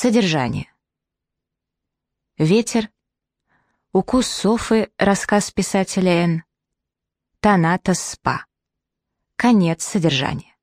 Содержание. Ветер. Укус Софы, рассказ писателя Н. Танатос Спа. Конец содержания.